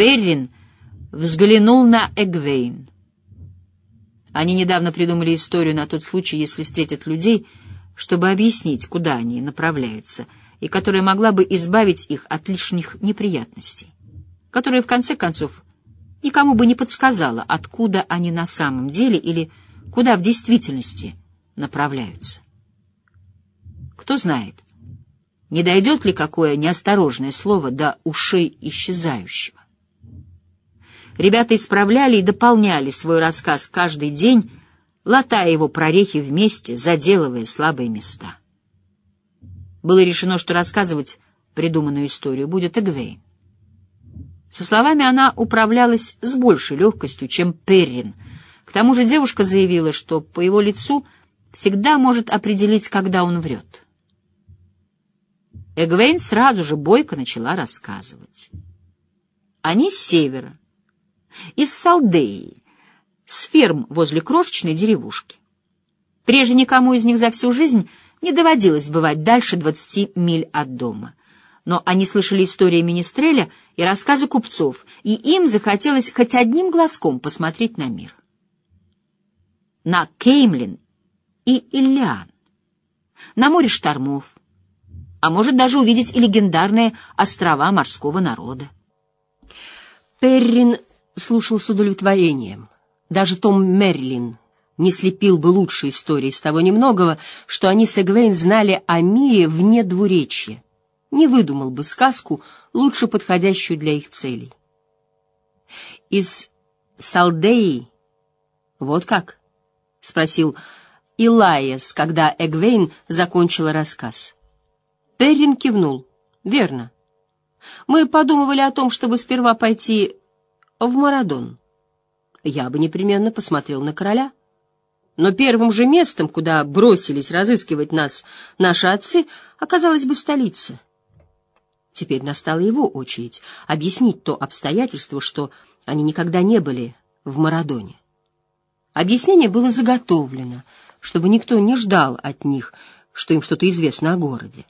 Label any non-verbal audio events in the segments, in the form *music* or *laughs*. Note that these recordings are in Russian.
Перрин взглянул на Эгвейн. Они недавно придумали историю на тот случай, если встретят людей, чтобы объяснить, куда они направляются, и которая могла бы избавить их от лишних неприятностей, которая, в конце концов, никому бы не подсказала, откуда они на самом деле или куда в действительности направляются. Кто знает, не дойдет ли какое неосторожное слово до ушей исчезающего. Ребята исправляли и дополняли свой рассказ каждый день, латая его прорехи вместе, заделывая слабые места. Было решено, что рассказывать придуманную историю будет Эгвейн. Со словами она управлялась с большей легкостью, чем Перрин. К тому же девушка заявила, что по его лицу всегда может определить, когда он врет. Эгвейн сразу же бойко начала рассказывать. Они с севера, из Салдеи, с ферм возле крошечной деревушки. Прежде никому из них за всю жизнь не доводилось бывать дальше двадцати миль от дома. Но они слышали истории Министреля и рассказы купцов, и им захотелось хоть одним глазком посмотреть на мир. На Кеймлин и Иллиан, на море штормов, а может даже увидеть и легендарные острова морского народа. Перрин слушал с удовлетворением. Даже Том Мерлин не слепил бы лучшей истории из того немногого, что они с Эгвейн знали о мире вне двуречья. Не выдумал бы сказку, лучше подходящую для их целей. Из Салдеи... Вот как? — спросил Илайес, когда Эгвейн закончила рассказ. Перрин кивнул. «Верно. Мы подумывали о том, чтобы сперва пойти в Марадон. Я бы непременно посмотрел на короля. Но первым же местом, куда бросились разыскивать нас наши отцы, оказалась бы столица. Теперь настала его очередь объяснить то обстоятельство, что они никогда не были в Марадоне. Объяснение было заготовлено, чтобы никто не ждал от них, что им что-то известно о городе.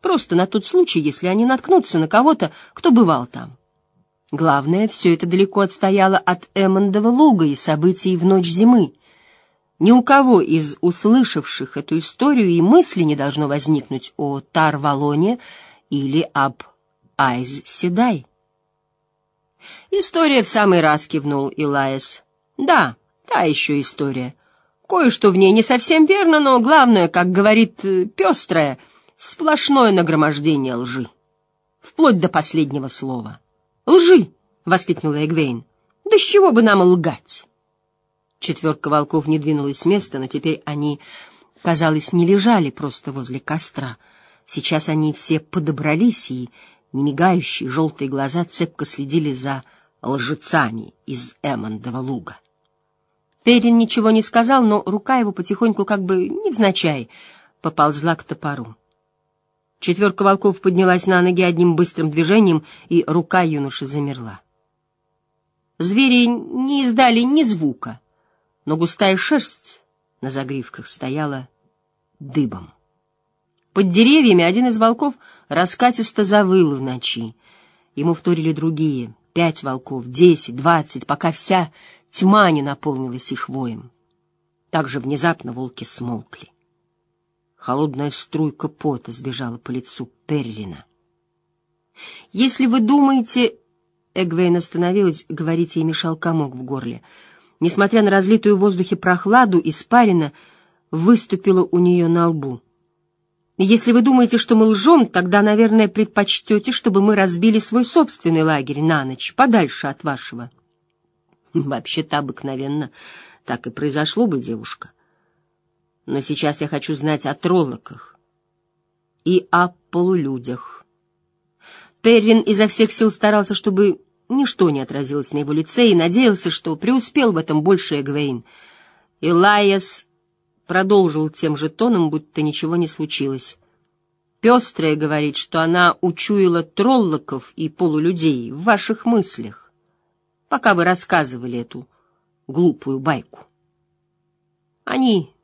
Просто на тот случай, если они наткнутся на кого-то, кто бывал там. Главное, все это далеко отстояло от Эммондова луга и событий в ночь зимы. Ни у кого из услышавших эту историю и мысли не должно возникнуть о Тарвалоне или об Айз-Седай. «История в самый раз», — кивнул Илаес. «Да, та еще история. Кое-что в ней не совсем верно, но главное, как говорит э, пестрая — сплошное нагромождение лжи. Вплоть до последнего слова. «Лжи!» — воскликнула Эгвейн. «Да с чего бы нам лгать?» Четверка волков не двинулась с места, но теперь они, казалось, не лежали просто возле костра. Сейчас они все подобрались, и немигающие желтые глаза цепко следили за лжецами из Эммондова луга. Перин ничего не сказал, но рука его потихоньку, как бы невзначай, поползла к топору. Четверка волков поднялась на ноги одним быстрым движением, и рука юноши замерла. Звери не издали ни звука, но густая шерсть на загривках стояла дыбом. Под деревьями один из волков раскатисто завыл в ночи. Ему вторили другие — пять волков, десять, двадцать, пока вся тьма не наполнилась их воем. Так же внезапно волки смолкли. Холодная струйка пота сбежала по лицу Перрина. «Если вы думаете...» Эгвейн остановилась, говорить ей мешал комок в горле. Несмотря на разлитую в воздухе прохладу, испарина выступила у нее на лбу. «Если вы думаете, что мы лжем, тогда, наверное, предпочтете, чтобы мы разбили свой собственный лагерь на ночь, подальше от вашего». *laughs* «Вообще-то обыкновенно так и произошло бы, девушка. Но сейчас я хочу знать о троллоках и о полулюдях. Перрин изо всех сил старался, чтобы ничто не отразилось на его лице, и надеялся, что преуспел в этом больше Эгвейн. Илайас продолжил тем же тоном, будто ничего не случилось. Пестрая говорит, что она учуяла троллоков и полулюдей в ваших мыслях, пока вы рассказывали эту глупую байку. Они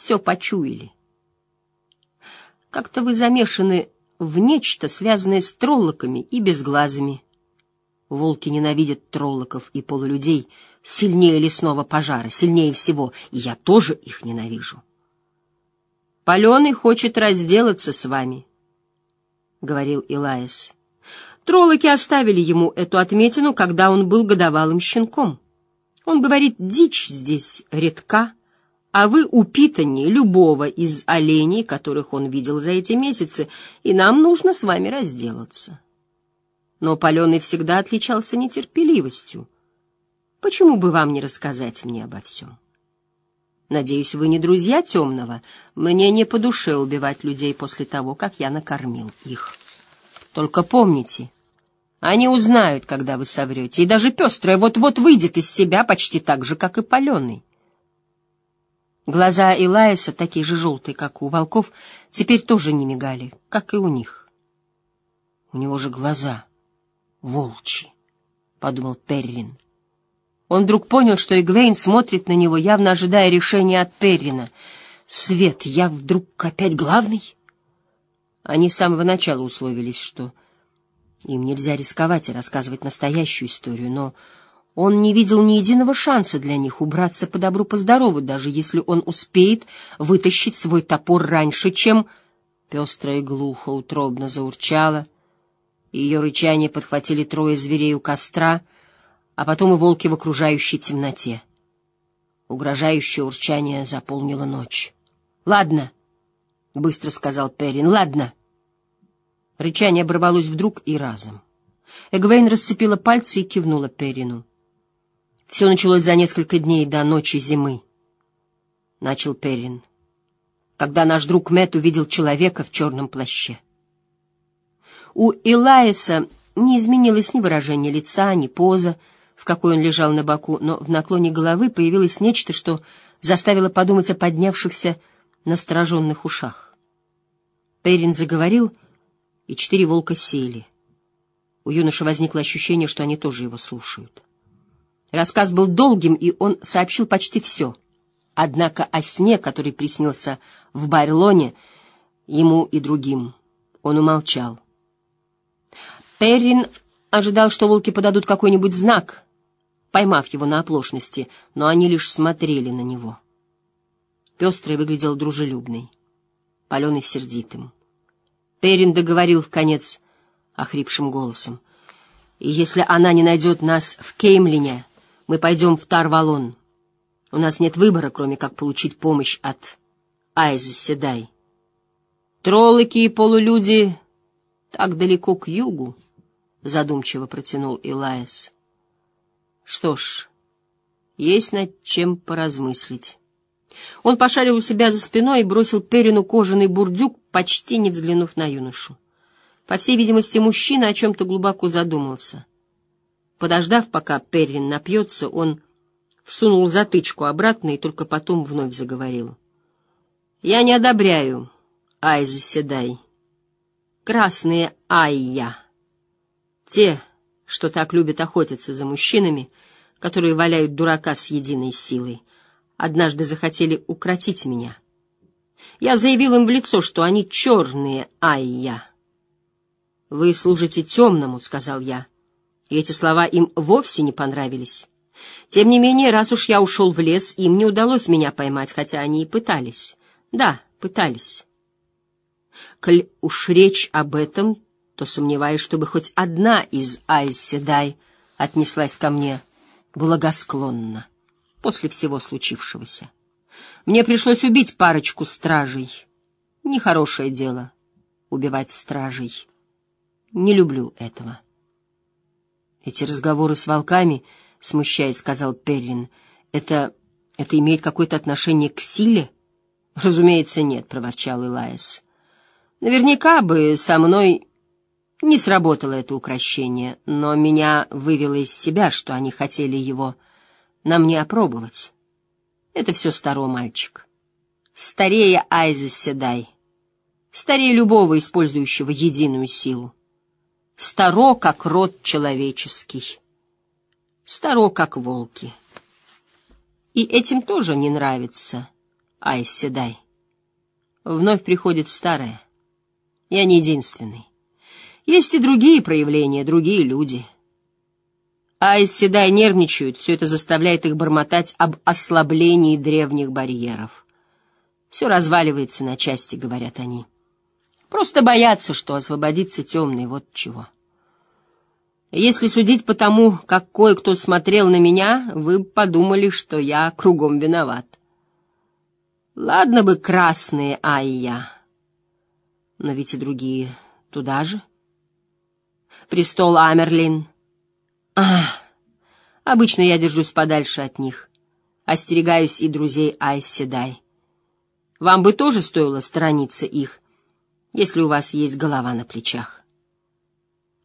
все почуяли. Как-то вы замешаны в нечто, связанное с троллоками и безглазыми. Волки ненавидят троллоков и полулюдей сильнее лесного пожара, сильнее всего, и я тоже их ненавижу. Паленый хочет разделаться с вами, — говорил Илаис. Троллоки оставили ему эту отметину, когда он был годовалым щенком. Он говорит, дичь здесь редка, а вы упитаннее любого из оленей, которых он видел за эти месяцы, и нам нужно с вами разделаться. Но Паленый всегда отличался нетерпеливостью. Почему бы вам не рассказать мне обо всем? Надеюсь, вы не друзья темного. Мне не по душе убивать людей после того, как я накормил их. Только помните, они узнают, когда вы соврете, и даже пестрая вот-вот выйдет из себя почти так же, как и паленый. Глаза Илаиса, такие же желтые, как у волков, теперь тоже не мигали, как и у них. У него же глаза волчьи, — подумал Перрин. Он вдруг понял, что Игвейн смотрит на него, явно ожидая решения от Перрина. «Свет, я вдруг опять главный?» Они с самого начала условились, что им нельзя рисковать и рассказывать настоящую историю, но он не видел ни единого шанса для них убраться по добру, по здорову, даже если он успеет вытащить свой топор раньше, чем... Пестрая глухо утробно заурчала, ее рычание подхватили трое зверей у костра, а потом и волки в окружающей темноте. Угрожающее урчание заполнило ночь. — Ладно, — быстро сказал Перрин, — ладно. Рычание оборвалось вдруг и разом. Эгвейн расцепила пальцы и кивнула Перрину. Все началось за несколько дней до ночи зимы. Начал Перрин, когда наш друг Мэтт увидел человека в черном плаще. У Илаиса не изменилось ни выражение лица, ни поза, в какой он лежал на боку, но в наклоне головы появилось нечто, что заставило подумать о поднявшихся настороженных ушах. Перрин заговорил, и четыре волка сели. У юноши возникло ощущение, что они тоже его слушают. Рассказ был долгим, и он сообщил почти все. Однако о сне, который приснился в Байрлоне, ему и другим, он умолчал. Перрин ожидал, что волки подадут какой-нибудь знак, поймав его на оплошности, но они лишь смотрели на него. Пестрый выглядел дружелюбный, паленый сердитым. Перрин договорил в конец охрипшим голосом. «И если она не найдет нас в Кеймлине, мы пойдем в Тарвалон. У нас нет выбора, кроме как получить помощь от Айза Седай. Троллоки и полулюди так далеко к югу, — задумчиво протянул Илаес. Что ж, есть над чем поразмыслить. Он пошарил у себя за спиной и бросил Перину кожаный бурдюк, почти не взглянув на юношу. По всей видимости, мужчина о чем-то глубоко задумался. Подождав, пока Перрин напьется, он всунул затычку обратно и только потом вновь заговорил. — Я не одобряю, ай, заседай. Красные айя. Те, что так любят охотиться за мужчинами, которые валяют дурака с единой силой, однажды захотели укротить меня. Я заявил им в лицо, что они черные айя. — Вы служите темному, — сказал я. — и эти слова им вовсе не понравились. Тем не менее, раз уж я ушел в лес, им не удалось меня поймать, хотя они и пытались. Да, пытались. Коль уж речь об этом, то сомневаюсь, чтобы хоть одна из Айседай отнеслась ко мне благосклонно после всего случившегося. Мне пришлось убить парочку стражей. Нехорошее дело — убивать стражей. Не люблю этого. Эти разговоры с волками, смущаясь, сказал Перрин, это... это имеет какое-то отношение к силе? Разумеется, нет, проворчал Илаис. Наверняка бы со мной не сработало это укращение, но меня вывело из себя, что они хотели его на мне опробовать. Это все старо, мальчик. Старее Айза Седай. Старее любого, использующего единую силу старо, как род человеческий, старо, как волки. И этим тоже не нравится Айседай. Вновь приходит старое. Я не единственный. Есть и другие проявления, другие люди. А Седай нервничают, все это заставляет их бормотать об ослаблении древних барьеров. Все разваливается на части, говорят они. Просто боятся, что освободится темный, вот чего. Если судить по тому, как кое-кто смотрел на меня, вы подумали, что я кругом виноват. Ладно бы красные, а и я. Но ведь и другие туда же. Престол Амерлин. А, обычно я держусь подальше от них. Остерегаюсь и друзей Айседай. Вам бы тоже стоило сторониться их, если у вас есть голова на плечах.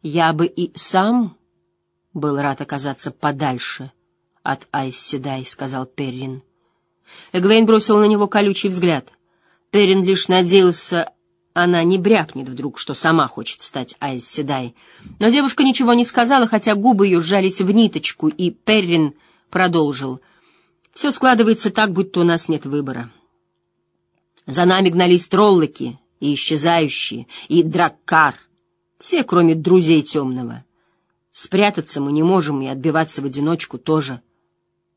Я бы и сам был рад оказаться подальше от Айседай, — сказал Перрин. Эгвейн бросил на него колючий взгляд. Перрин лишь надеялся, она не брякнет вдруг, что сама хочет стать Айседай. Но девушка ничего не сказала, хотя губы ее сжались в ниточку, и Перрин продолжил. «Все складывается так, будто у нас нет выбора. За нами гнались троллоки и исчезающие, и драккар, все, кроме друзей темного. Спрятаться мы не можем и отбиваться в одиночку тоже.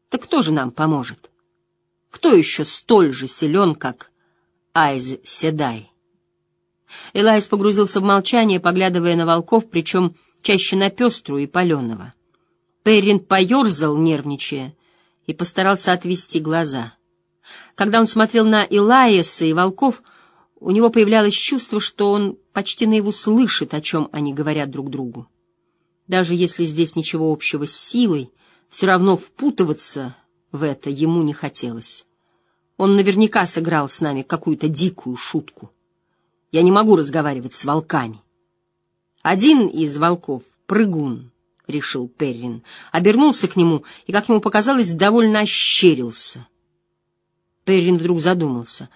Так кто же нам поможет?» Кто еще столь же силен, как Айз Седай? Элайс погрузился в молчание, поглядывая на волков, причем чаще на пеструю и паленого. Перрин поерзал, нервничая, и постарался отвести глаза. Когда он смотрел на Илаеса и волков, у него появлялось чувство, что он почти наяву слышит, о чем они говорят друг другу. Даже если здесь ничего общего с силой, все равно впутываться в это ему не хотелось. Он наверняка сыграл с нами какую-то дикую шутку. Я не могу разговаривать с волками. Один из волков — прыгун, — решил Перрин, обернулся к нему и, как ему показалось, довольно ощерился. Перрин вдруг задумался,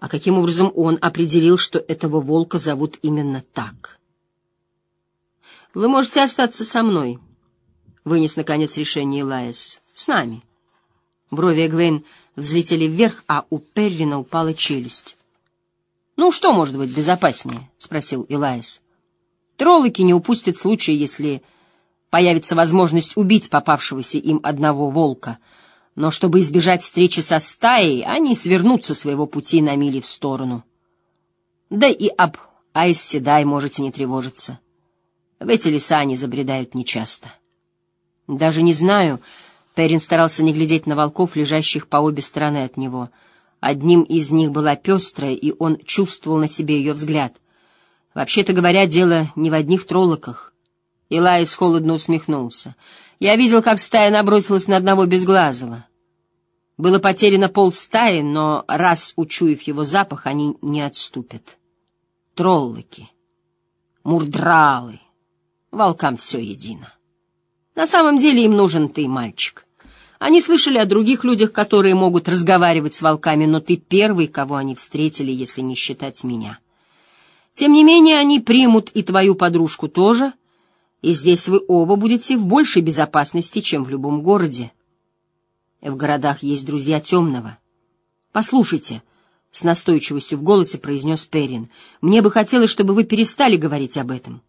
а каким образом он определил, что этого волка зовут именно так? «Вы можете остаться со мной», — вынес, наконец, решение Лаэс. «С нами». Брови Эгвейн взлетели вверх, а у Перрина упала челюсть. «Ну, что может быть безопаснее?» — спросил Илайс. «Троллоки не упустят случая, если появится возможность убить попавшегося им одного волка. Но чтобы избежать встречи со стаей, они свернут со своего пути на мили в сторону. Да и об Айсседай можете не тревожиться. В эти леса они забредают нечасто. Даже не знаю, Перин старался не глядеть на волков, лежащих по обе стороны от него. Одним из них была пестрая, и он чувствовал на себе ее взгляд. Вообще-то говоря, дело не в одних троллоках. Илаис холодно усмехнулся. Я видел, как стая набросилась на одного безглазого. Было потеряно пол стаи, но раз учуяв его запах, они не отступят. Троллоки, мурдралы, волкам все едино. На самом деле им нужен ты, мальчик. Они слышали о других людях, которые могут разговаривать с волками, но ты первый, кого они встретили, если не считать меня. Тем не менее, они примут и твою подружку тоже, и здесь вы оба будете в большей безопасности, чем в любом городе. В городах есть друзья темного. Послушайте, — с настойчивостью в голосе произнес Перин, — мне бы хотелось, чтобы вы перестали говорить об этом.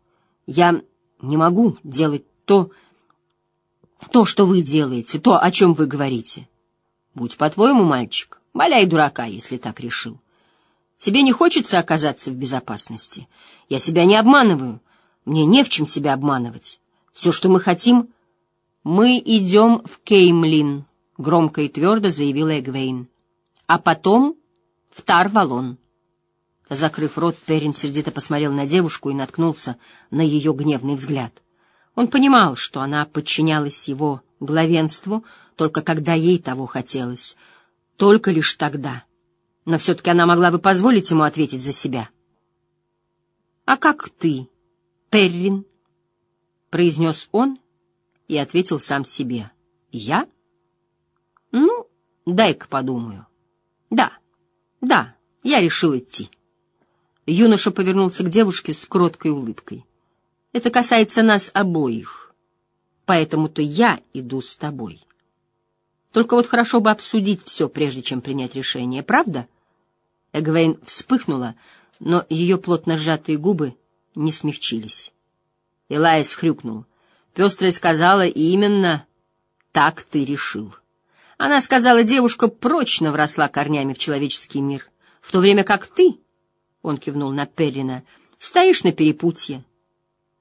Я не могу делать то, то, что вы делаете, то, о чем вы говорите. Будь по-твоему, мальчик, валяй дурака, если так решил. Тебе не хочется оказаться в безопасности. Я себя не обманываю. Мне не в чем себя обманывать. Все, что мы хотим... Мы идем в Кеймлин, — громко и твердо заявила Эгвейн. А потом в Тарвалон. Закрыв рот, Перин сердито посмотрел на девушку и наткнулся на ее гневный взгляд. Он понимал, что она подчинялась его главенству только когда ей того хотелось, только лишь тогда. Но все-таки она могла бы позволить ему ответить за себя. «А как ты, Перрин?» — произнес он и ответил сам себе. «Я? Ну, дай-ка подумаю. Да, да, я решил идти». Юноша повернулся к девушке с кроткой улыбкой. Это касается нас обоих. Поэтому-то я иду с тобой. Только вот хорошо бы обсудить все, прежде чем принять решение, правда? Эгвейн вспыхнула, но ее плотно сжатые губы не смягчились. Элайс хрюкнул. Пестрая сказала, именно так ты решил. Она сказала, девушка прочно вросла корнями в человеческий мир, в то время как ты, — он кивнул на Перрина, — стоишь на перепутье.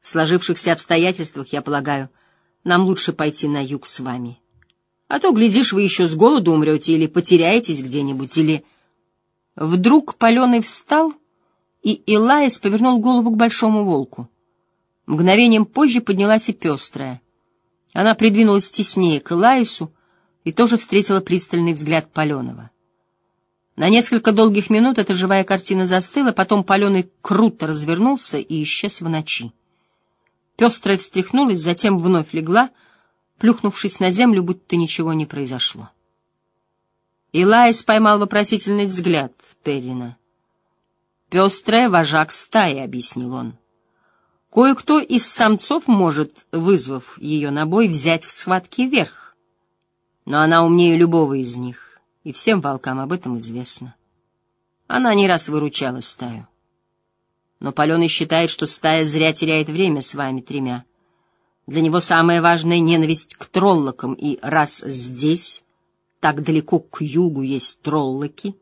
В сложившихся обстоятельствах, я полагаю, нам лучше пойти на юг с вами. А то, глядишь, вы еще с голоду умрете или потеряетесь где-нибудь, или... Вдруг Паленый встал, и Илаис повернул голову к большому волку. Мгновением позже поднялась и пестрая. Она придвинулась теснее к Илаису и тоже встретила пристальный взгляд Паленого. На несколько долгих минут эта живая картина застыла, потом Паленый круто развернулся и исчез в ночи. Пестрая встряхнулась, затем вновь легла, плюхнувшись на землю, будто ничего не произошло. Илайс поймал вопросительный взгляд Перрина. «Пестрая вожак стаи», — объяснил он. «Кое-кто из самцов может, вызвав ее на бой, взять в схватке верх. Но она умнее любого из них, и всем волкам об этом известно. Она не раз выручала стаю. Но Паленый считает, что стая зря теряет время с вами тремя. Для него самая важная ненависть к троллокам, и раз здесь, так далеко к югу, есть троллоки,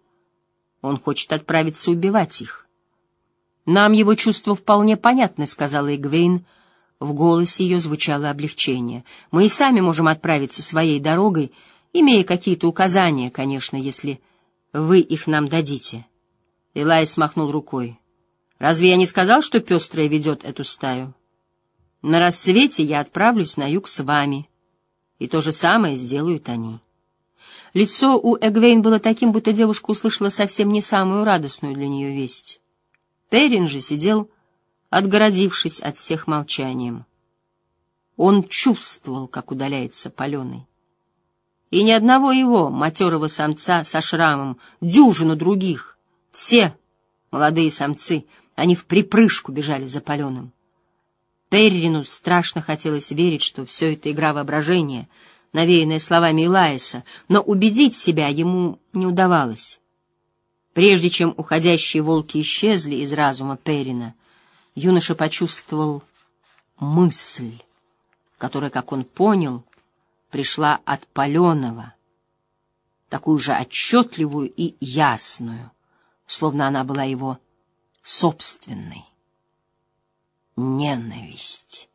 он хочет отправиться убивать их. «Нам его чувства вполне понятны», — сказала Игвейн. В голосе ее звучало облегчение. «Мы и сами можем отправиться своей дорогой, имея какие-то указания, конечно, если вы их нам дадите». Илай смахнул рукой. Разве я не сказал, что пестрая ведет эту стаю? На рассвете я отправлюсь на юг с вами, и то же самое сделают они. Лицо у Эгвейн было таким, будто девушка услышала совсем не самую радостную для нее весть. Перин же сидел, отгородившись от всех молчанием. Он чувствовал, как удаляется паленый. И ни одного его, матерого самца со шрамом, дюжину других, все молодые самцы — они в припрыжку бежали за паленым. Перрину страшно хотелось верить, что все это игра воображения, навеянная словами Илаиса, но убедить себя ему не удавалось. Прежде чем уходящие волки исчезли из разума Перрина, юноша почувствовал мысль, которая, как он понял, пришла от Паленова, такую же отчетливую и ясную, словно она была его собственной. Ненависть.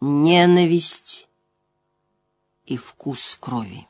Ненависть и вкус крови.